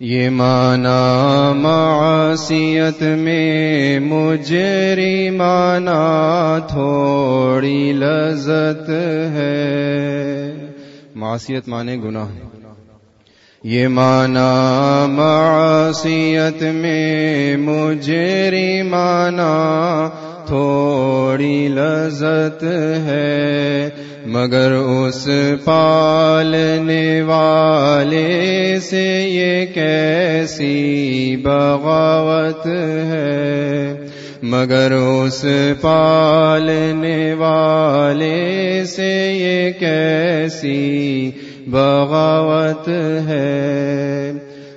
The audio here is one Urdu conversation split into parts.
یہ مانا معصیت میں مجری مانا تھوڑی لذت ہے۔ معصیت مانے گناہ۔ یہ مانا معصیت میں مجری مانا تھوڑی لذت ہے، مگر اس پالنے والے سے یہ کیسی بغاوت ہے؟ مگر اس پالنے والے سے یہ کیسی بغاوت ہے؟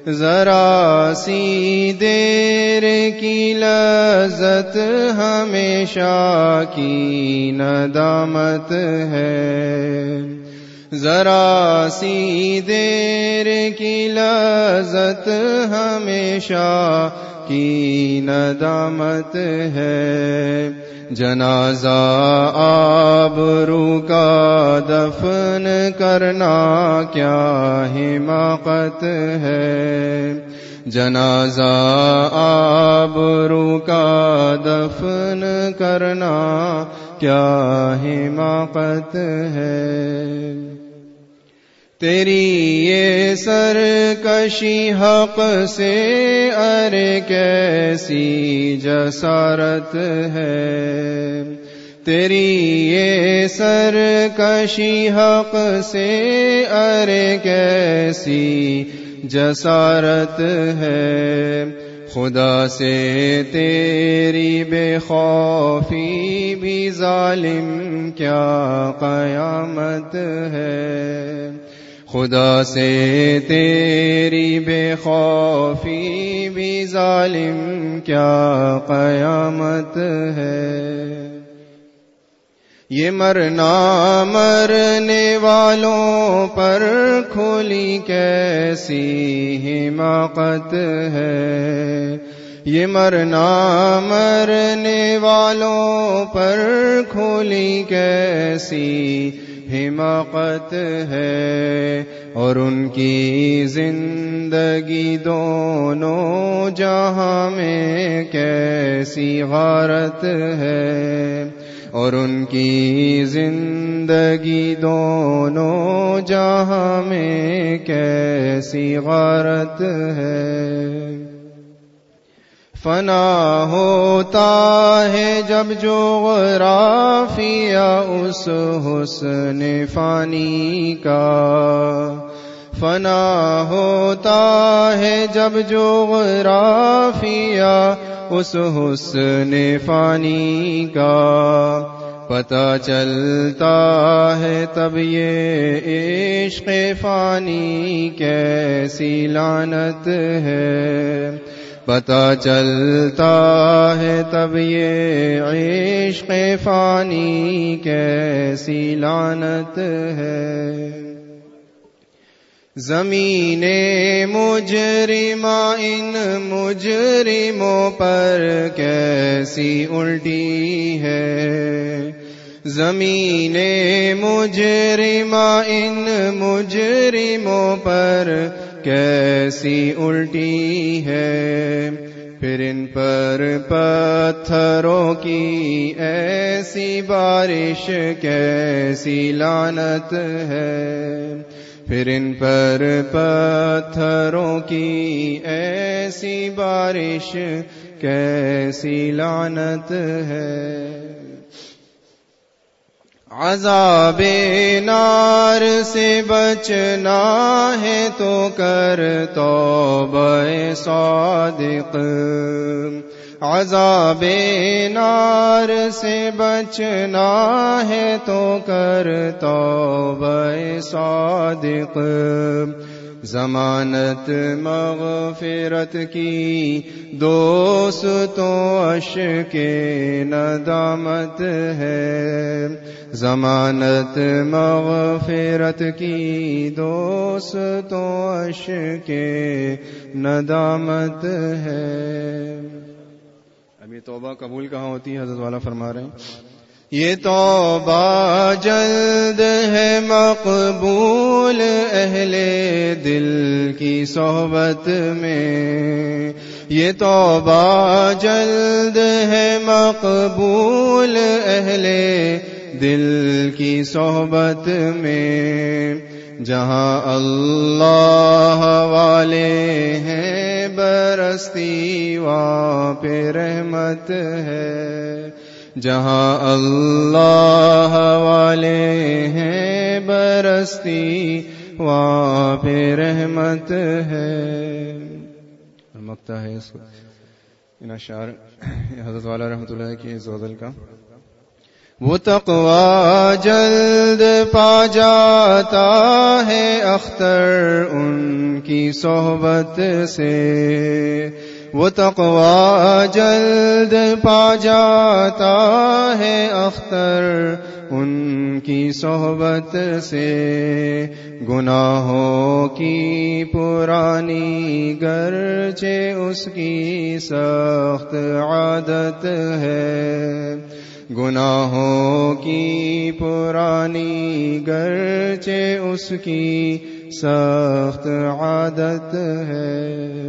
ذرا سی دیر کی لذت ہمیشہ کی ندامت ہے۔ ذرا سی دیر کی لذت ہمیشہ کی ندامت ہے۔ جنازہ آبرو کا دفن کرنا کیا حماقت ہے۔ جنازہ آبرو کا دفن کرنا کیا حماقت ہے۔ تیری یہ سر کشی حق سے ارے کیسی جسارت ہے؟ تیری یہ سر کشی حق سے ارے کیسی جسارت ہے؟ خدا سے تیری بے خوفی بھی ظالم کیا قیامت ہے؟ خدا سے تیری بے خوفی بھی ظالم کیا قیامت ہے؟ یہ مرنا مرنے والوں پر کھولی کیسی حماقت ہے؟ یہ مرنا مرنے والوں پر کھولی کیسی حماقت ہے اور ان کی زندگی دونوں جہاں میں کیسی غارت ہے اور ان کی زندگی دونوں جہاں میں کیسی غارت ہے فنا ہوتا ہے جب جو غرافیہ اس حسن فانی کا فنا ہوتا ہے جب جو غرافیہ اس حسن فانی کا پتا چلتا ہے تب یہ عشق فانی کیسی لانت ہے پتا چلتا ہے تب یہ عشق فانی کیسی لانت ہے۔ زمین مجرمہ ان مجرموں پر کیسی الٹی ہے۔ زمین مجرمہ ان مجرموں پر کیسی الٹی ہے؟ پھر ان پر پتھروں کی ایسی بارش کیسی لانت ہے؟ پھر ان پر پتھروں کی ایسی بارش کیسی لانت ہے؟ عذاب نار سے بچنا ہے تو کر تو صادق۔ عذاب نار سے بچنا ہے تو کر تو صادق۔ ضمانت مغفرت کی دوستوں عش کے ندامت ہے۔ ضمانت مغفرت کی دوستوں عش کے ندامت ہے۔ اب یہ توبہ قبول کہاں ہوتی ہے؟ حضرت والا فرما رہے ہیں۔ یہ توبہ جلد ہے مقبول اہل دل کی صحبت میں یہ توبہ جلد ہے مقبول اہل دل کی صحبت میں جہاں اللہ والے ہیں برستی وہاں پہ رحمت ہے جہاں اللہ والے ہیں برستی، وہاں پہ رحمت ہے۔ مکتا ہے اس ان اشعار حضرت والا رحمۃ اللہ کی زوزل کا۔ وہ تقوا جلد پا جاتا ہے اختر ان کی صحبت سے۔ وہ تقوا جلد پا جاتا ہے اختر ان کی صحبت سے۔ گناہوں کی پرانی گرچہ اس کی سخت عادت ہے۔ گناہوں کی پرانی گرچہ اس کی سخت عادت ہے۔